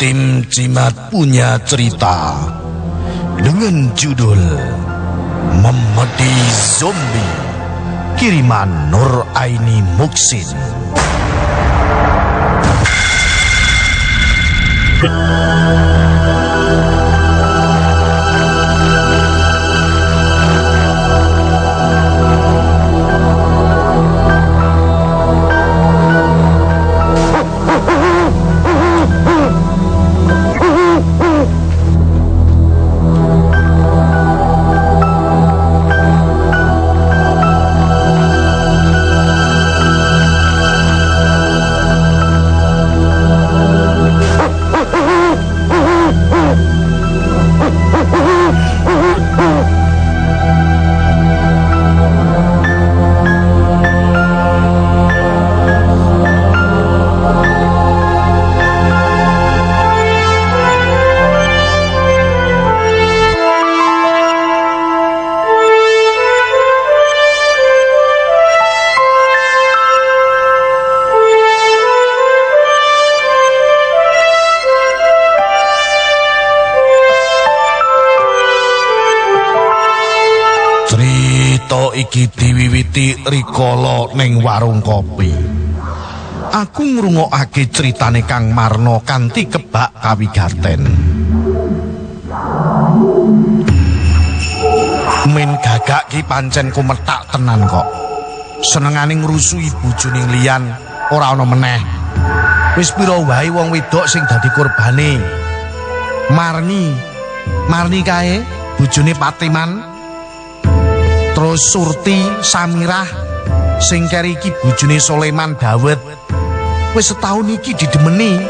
Tim Cimat punya cerita dengan judul Memedi Zombie kiriman Nur Aini Muksin. Iki diwiwiti rikala ning warung kopi. Aku ngrungokake critane Kang Marno kanthi kebak kawigaten. Min gagak ki pancen kumetak tenan kok. Senengane ngrusui bojone liyan ora ana meneh. Wis pira wae wong wedok sing dadi korbane. Marni, Marni kae bojone Patiman. Surti, Samirah, sing keri iki bojone Soleman Dawet. Wis setahun iki didemeni.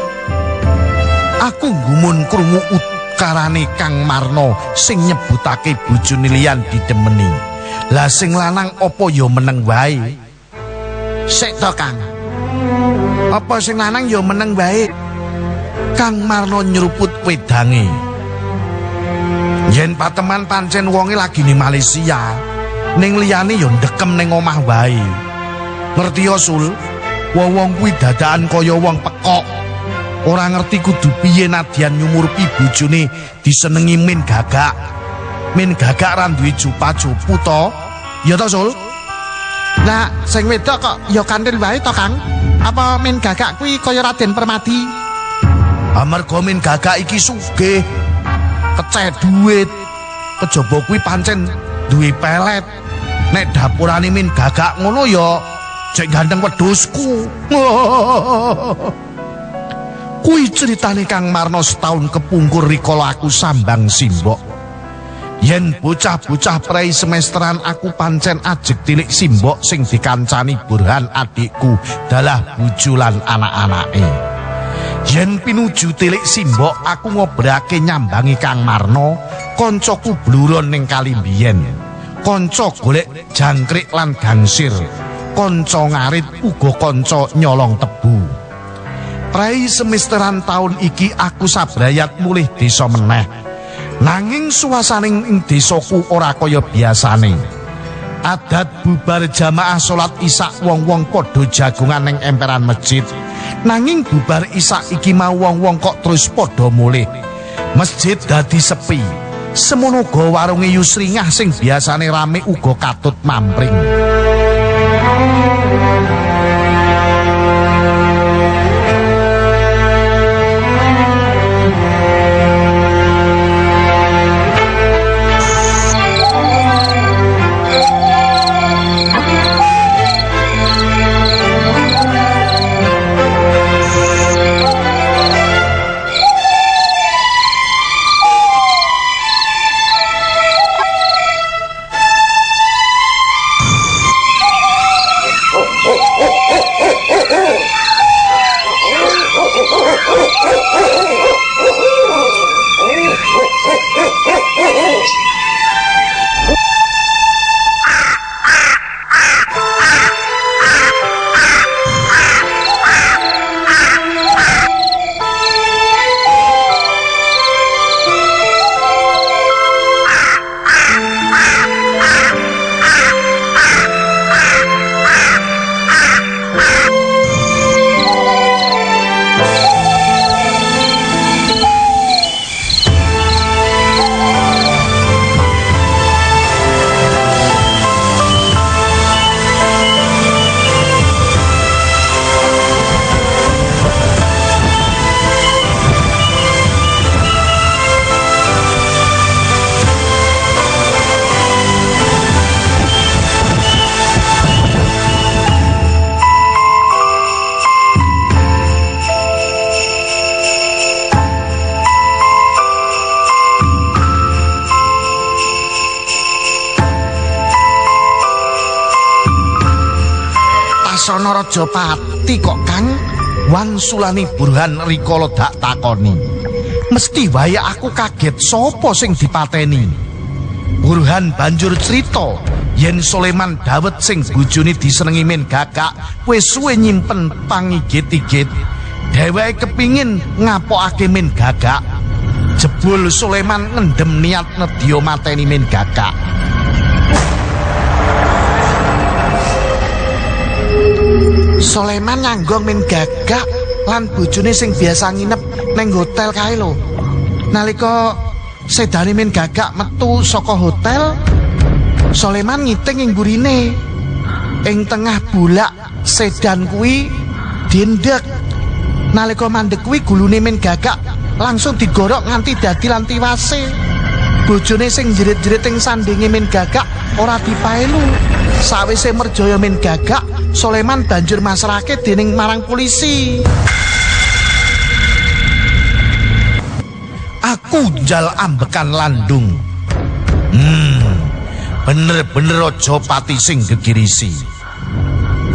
Aku gumun krungu ukarane Kang Marno sing nyebutake bojone liyan didemeni. Lah sing lanang apa ya meneng wae? Sik to, Kang. Apa sing lanang ya meneng wae? Kang Marno nyeruput wedange. Yen pateman pancen wonge lagi ning Malaysia, ning liyane ya ndekem ning omah wae. Ngerti ya, Sul? Wong kuwi dadakan kaya wong pekok. Ora ngerti kudu piye nadyan nyumurpi bojone disenengi min gagak. Min gagak ra duwe jupa-jupu to. Ya to, Sul? Lah, sing wedok kok ya kantil wae to, Kang? Apa min gagak kuwi kaya Raden Permadi? Amarga min gagak iki sugih. Keceh duit. Kejaba kuwi pancen duwe pelet. Nek dapurane min gagak ngono ya cek ganteng wedhusku. Kuwi ceritane Kang Marno setahun kepungkur rikala aku sambang simbok. Yen bocah-bocah prei semesteran aku pancen ajek tilik simbok sing dikancani Burhan adikku dalah bujulan anak-anake. Yen pinuju tilik simbok aku ngobrake nyambangi Kang Marno, koncoku bluron ning kali biyen. Kanca golek jangkrik lan gangsir. Kanca ngarit uga kanca nyolong tebu. Prai semesteran tahun iki aku sabrayat mulih desa meneh. Nanging suasaning ing desaku ora kaya biasane. Adat bubar jamaah salat isak wong-wong padha jagungan ning emperan masjid. Nanging bubar isak iki mau wong-wong kok terus padha mulih. Masjid dadi sepi. Semono uga warunge Yusringah sing biasane rame uga katut mampring. Rajapati kok Kang wangsulani Burhan rikala dak takoni. Mesti wae aku kaget sapa sing dipateni. Burhan banjur cerita yen Soleman Dawet sing bojone disenengi men gagak wis suwe nyimpen pangigit-igit. Dheweke kepingin ngapokake men gagak. Jebul Soleman ngendem niat nedya mateni men gagak. Soleman nyanggong min gagak lan bojone sing biasa nginep neng hotel kae lho. Nalika sedane min gagak metu saka hotel, Soleman ngiting ing burine. Ing tengah bulak sedan kuwi dindek. Nalika mandek kuwi gulune min gagak langsung digorok nganti dadi lan tiwase. Bojone sing jerit-jerit ing sandinge min gagak ora dipaelu. Sawise merjaya min gagak, Soleman banjur masrahke dening marang polisi. Aku jal ambekan landung. Hmm, bener-bener ojo pati sing gegirisi.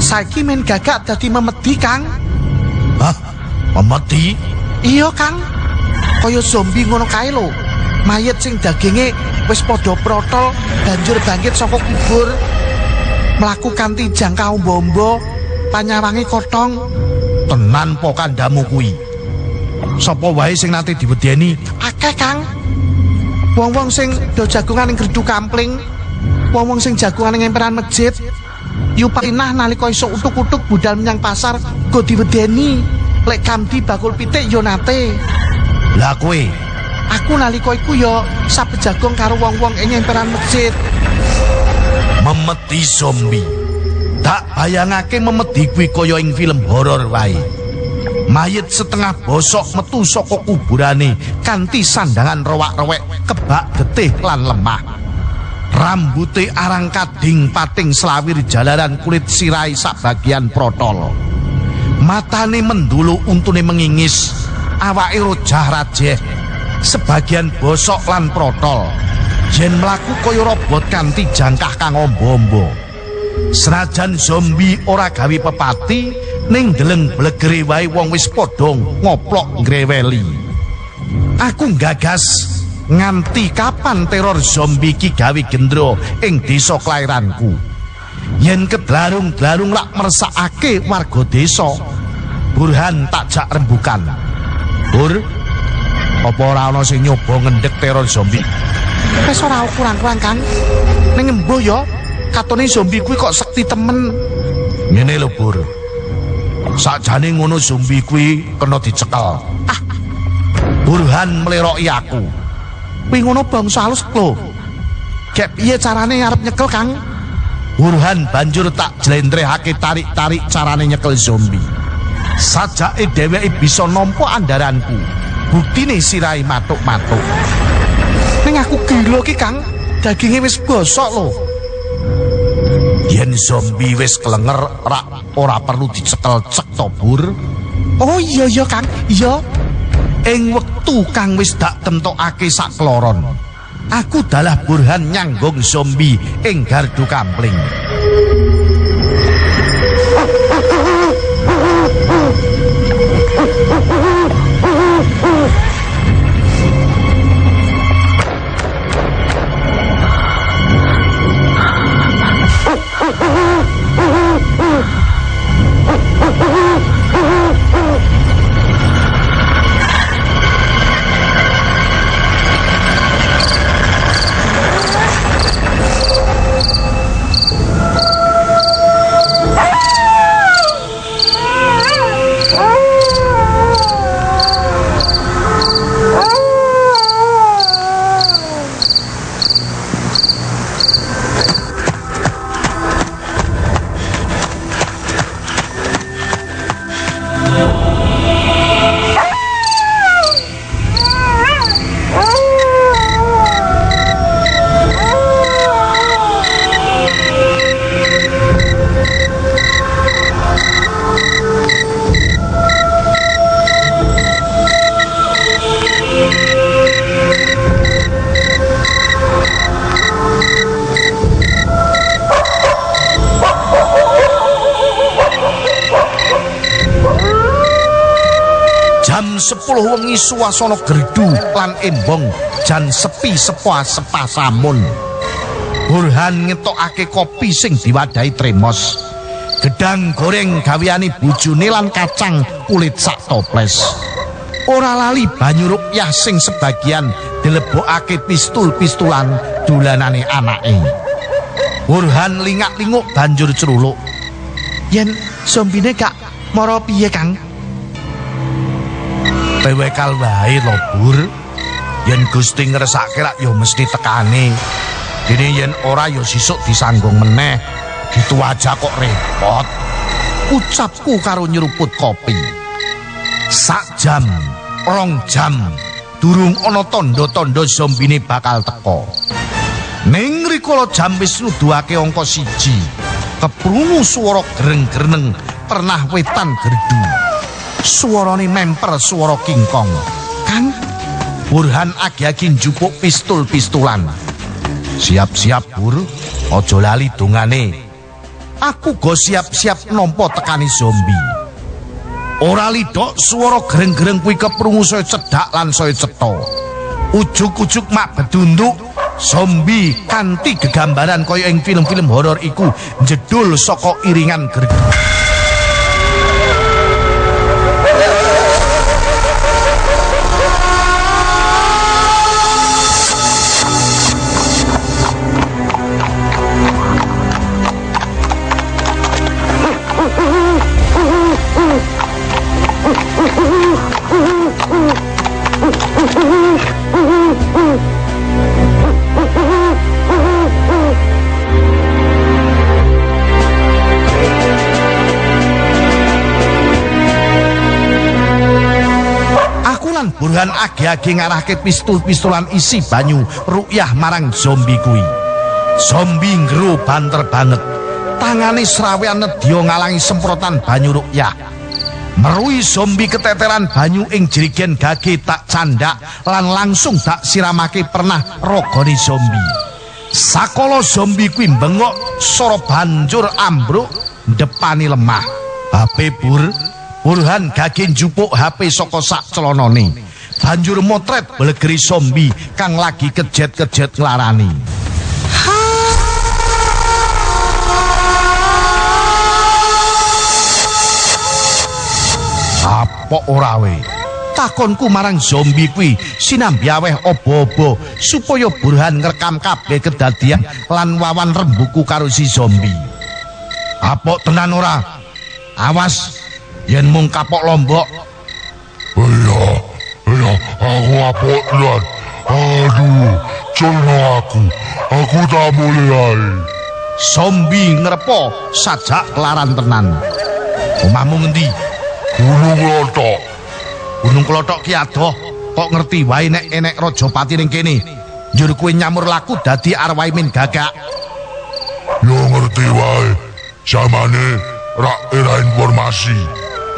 Saiki min gagak dadi memedi, Kang. Hah? Memedi? Iya, Kang. Kaya zombie ngono kae lho. Mayit sing daginge wis padha protol banjur bangkit saka kubur. Mlaku kanthi jangka ombo-ombo panyawangi kotong. Tenan po kandamu kuwi. Sapa wae sing nanti diwedeni? Akeh kang. Wong-wong sing do jagongan ing gerdu kampling wong-wong sing jagongan ing emperan masjid yu parinah nalika iso utuk-utuk budal menyang pasar go diwedeni. Lek kamdi bakul pitik yo nate. Lah kowe? Aku nalika iku yo sabejagong karo wong-wong ing emperan masjid memeti zombie. Tak bayangake memedi kuwi kaya ing film horor wae. Mayit setengah bosok metu saka kuburane kanthi sandangan rowak-rowek kebak getih lan lemah. Rambute arang kading pating selawir jalaran kulit sirai sak bagian protol. Matane mendulu untune mengingis, awake rojah rajeh. Sebagian bosok lan protol. Jen mlaku kaya robot kanthi jangkah kang ombo-ombo. Senajan zombie ora gawe pepati, ning deleng blegere wae wong wis padha ngoplok ngreweli. Aku gagas nganti kapan teror zombie ki gawe gendro ing desa kelairanku. Yen kedlarung-dlarung lak mersakake warga desa, Burhan tak jak rembukan. Bur, apa ora ana sing nyoba ngendhek teror zombie? Wes ora kurang-kurang Kang. Ning embuh ya, katone zombie kuwi kok sekti temen. Ngene lho, Bur. Sakjane ngono zombie kuwi kena dicekel. Ah. Burhan meleroki aku. Kuwi ngono bangsa halus lho. Kek piye carane arep nyekel, Kang? Burhan banjur tak jlentrehake tarik-tarik carane nyekel zombie. Sajake dheweke bisa nampa andaranku. Buktine sirai matuk-matuk. aku gelo ki Kang, daginge wis bosok lho. Yen zombie wis kelenger ra ora perlu dicekel cek tobur. Oh iya ya Kang, iya. Ing wektu Kang wis dak tentokake sak kloron. Aku dalah burhan nyanggong zombie ing gardu kampling. Oh 10 wengi suasana gerdu lan embong jan sepi sepa sepa samun. Burhan ngetokake kopi sing diwadahi tremos. Gedang goreng gaweane bojone lan kacang kulit sak toples. Ora lali banyu rukyah sing sebagian dilebokake pistul-pistulan dolanane anake. Burhan lingak-linguk banjur ceruluk. Yen zombine gak mara piye, Kang? Pewekal wae lho, Bur. Yen Gusti ngresake rak ya mesti tekane. Dene yen ora ya sisuk disanggung meneh. Gitu aja kok repot. Ucapku karo nyeruput kopi. Sak jam, rong jam, durung ana tanda-tanda zombine bakal teko. Ning rikala jam wis nuduhake angka siji. Keprungu swara greng-greneng pernah wetan gerdu. Suarane memper swara kingkong. Kang Burhan agi-agi njupuk pistul-pistulan. Siap-siap, Bur. Aja lali dongane. Aku go siap-siap nampa tekani zombie. Ora lidok swara greng-greng kuwi keprungu saya cedhak lan saya cetha. Ujug-ujug mak bedunduk zombie kanthi gegambaran kaya ing film-film horor iku jedul saka iringan gerdu. Age-age ngarahke pistul-pistulan isi banyu rukyah marang zombie kuwi. Zombie ngro banter banget. Tangane srawean nedya ngalangi semprotan banyu rukyah. Merui zombie keteteran banyu ing jerigen gage tak candak lan langsung tak siramake pernah rogoni zombie. Sakala zombie kuwi bengok sora banjur ambruk depani lemah. Bape bur Burhan gage njupuk HP saka sak celonone. Banjur motret belegeri zombie kang lagi kejet-kejet nglarani. Apa ora we? Takonku marang zombie kuwi sinambi aweh obo-obo supaya Burhan ngrekam kabeh kedadian lan wawan rembuku karo si zombie. Apa tenan ora? Awas yen mung kapok lombok Iya, iya, aku apok tenan. Aduh, celno aku. Aku tak boleh ae. zombie ngrepo sajak laran tenan omahmu ngendi Gunung Lotok. gunung klothok ki adoh kok ngerti wae nek enek rajapati ning kene njur kuwi nyamur laku dadi arwah min gagak Yo ngerti wae. Samane rak era informasi.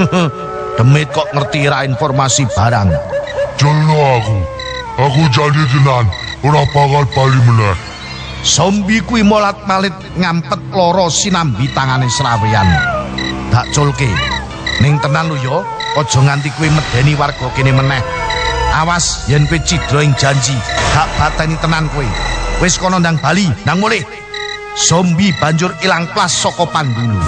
demit kok ngerti ra informasi barang Celno aku. Aku jadi tenan. Ora bakal bali meneh. zombie kuwi molat-malit ngampet loro sinambi tangane srawean tak culke ning tenan lho ya aja nganti kuwi medeni warga kene meneh awas yen kowe cidra ing janji gak bateni tenan kowe wis kono ndang bali ndang mulih zombie banjur ilang plas saka pandulu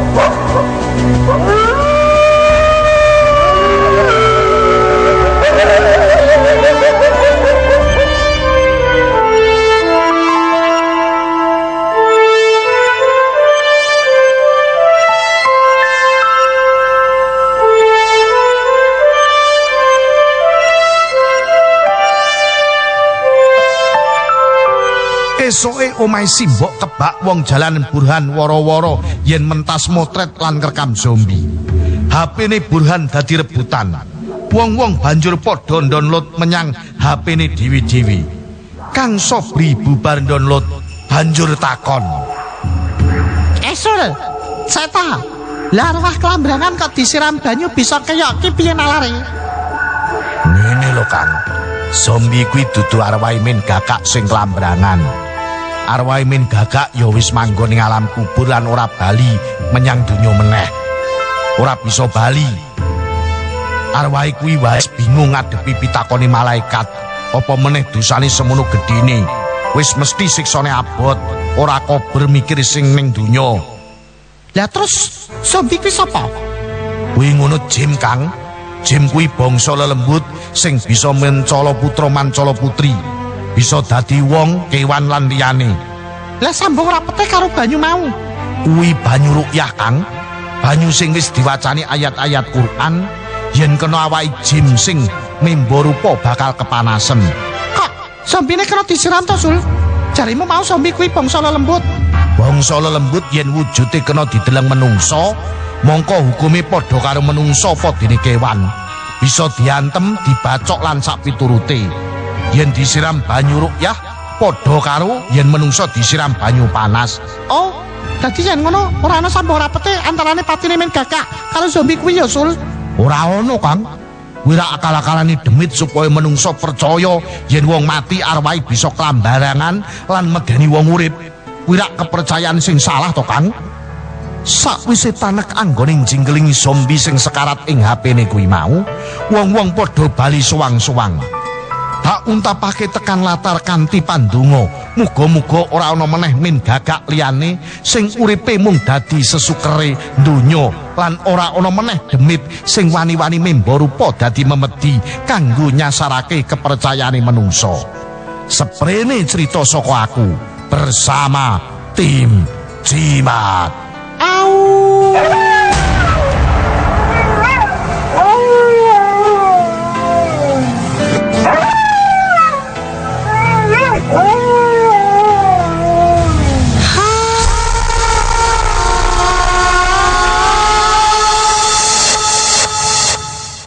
Whoa. Esoke omahe Simbok kebak wong jalanan Burhan woro-woro yen mentas motret lan rekam zombie. HP-ne Burhan dadi rebutan. Wong-wong banjur padha download menyang HP-ne dewi-dewi. Kang Sobri bubar download banjur takon. Esul, seta. Lah arwah kelambrangan kok disiram banyu bisa keyok ki piye nalare? Ngene lho Kang. Zombie kuwi dudu arwah min gagak sing klambrangan. Arwah min gagak ya wis manggon ing alam kubur lan ora bali menyang donya meneh. Ora bisa bali. Arwah kuwi wae bingung ngadepi pitakone malaikat. Apa meneh dosane semono gedene. Wis mesti siksane abot, ora kober mikir sing ning donya. Lah terus zombie kuwi sapa? Kuwi ngono Jim Kang. Jim kuwi bangsa lelembut sing bisa mencala putra mancala putri. Bisa dadi wong, kewan lan liyane. Lah sambung rapete karo banyu mau. Kuwi banyu rukyah Kang. Banyu sing wis diwacani ayat-ayat Quran yen kena awake Jim sing membo rupa bakal kepanasen. Kok zombine kena disiram to, Sul? Jarimu mau zombie kuwi bangsa lelembut. Bangsa lelembut yen wujude kena dideleng menungso, mongko hukume padha karo menungso apa dene kewan. Bisa diantem, dibacok lan sak piturute. Yen disiram banyu rukyah, padha karo yen menungso disiram banyu panas. Oh, dadi yen ngono ora ana sambung rapete antarane patine men gagak karo zombie kuwi ya, Sul. Ora ono, Kang. Wira akal-akalane demit supaya menungso percaya yen wong mati arwahe bisa klambarangan lan medeni wong urip. Wira kepercayaan sing salah to, Kang. Sakwise tanek anggoning jinggelingi zombie sing sekarat ing HP-ne kuwi mau, wong-wong padha bali suwang-suwang. Tak untapake tekan latar kanthi pandonga, muga-muga ora ana meneh min gagak liyane sing uripe mung dadi sesukere donya lan ora ana meneh demit sing wani-wani memba rupa dadi memedi kanggo nyasarake kepercayaane manungsa. Seprene cerita saka aku bersama tim Jimat. Au.